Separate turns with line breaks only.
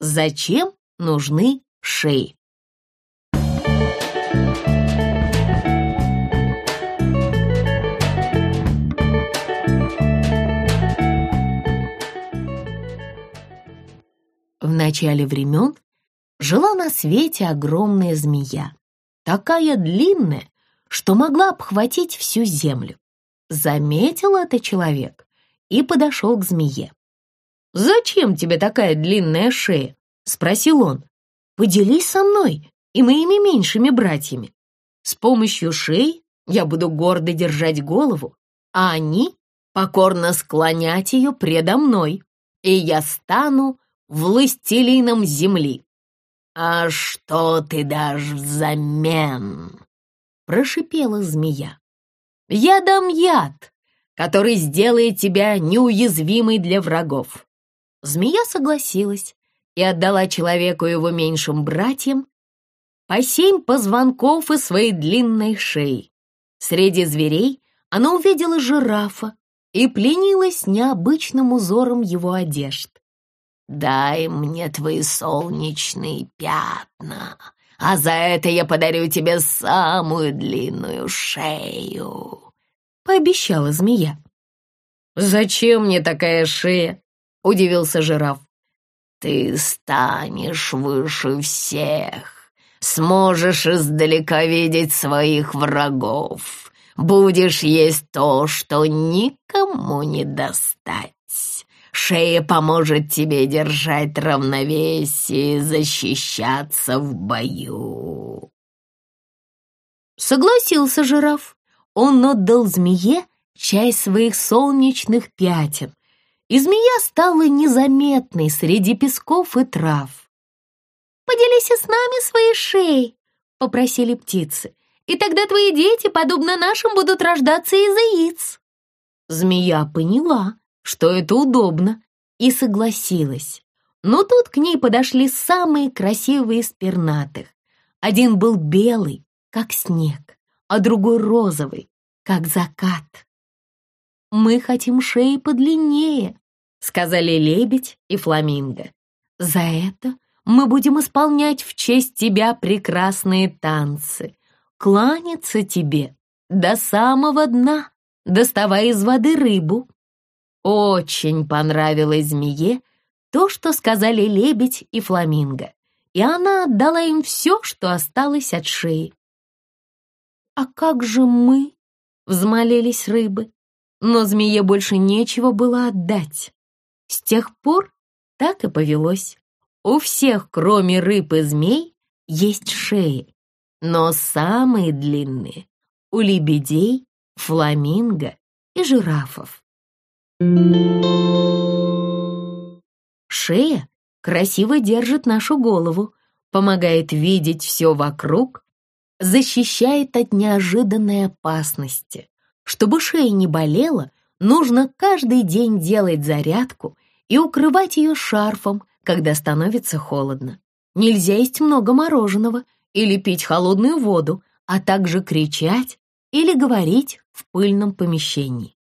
Зачем нужны шеи? В начале времен жила на свете огромная змея, такая длинная, что могла обхватить всю землю. Заметил это человек и подошел к змее. «Зачем тебе такая длинная шея?» — спросил он. «Поделись со мной и моими меньшими братьями. С помощью шеи я буду гордо держать голову, а они покорно склонять ее предо мной, и я стану властелином земли. «А что ты дашь взамен?» — прошипела змея. «Я дам яд, который сделает тебя неуязвимой для врагов». Змея согласилась и отдала человеку его меньшим братьям по семь позвонков и своей длинной шеи. Среди зверей она увидела жирафа и пленилась необычным узором его одежд. Дай мне твои солнечные пятна, а за это я подарю тебе самую длинную шею», — пообещала змея. «Зачем мне такая шея?» — удивился жираф. «Ты станешь выше всех, сможешь издалека видеть своих врагов, будешь есть то, что никому не достать». Шея поможет тебе держать равновесие и защищаться в бою. Согласился жираф. Он отдал змее часть своих солнечных пятен, и змея стала незаметной среди песков и трав. «Поделись с нами своей шеей», — попросили птицы, «и тогда твои дети, подобно нашим, будут рождаться из яиц». Змея поняла, что это удобно, и согласилась. Но тут к ней подошли самые красивые из пернатых. Один был белый, как снег, а другой розовый, как закат. «Мы хотим шеи подлиннее», — сказали лебедь и фламинго. «За это мы будем исполнять в честь тебя прекрасные танцы, кланяться тебе до самого дна, доставая из воды рыбу, очень понравилось змее то, что сказали лебедь и фламинго, и она отдала им все, что осталось от шеи. «А как же мы?» — взмолились рыбы. Но змее больше нечего было отдать. С тех пор так и повелось. У всех, кроме рыб и змей, есть шеи, но самые длинные — у лебедей, фламинго и жирафов. Шея красиво держит нашу голову, помогает видеть все вокруг, защищает от неожиданной опасности. Чтобы шея не болела, нужно каждый день делать зарядку и укрывать ее шарфом, когда становится холодно. Нельзя есть много мороженого или пить холодную воду, а также кричать или говорить в пыльном помещении.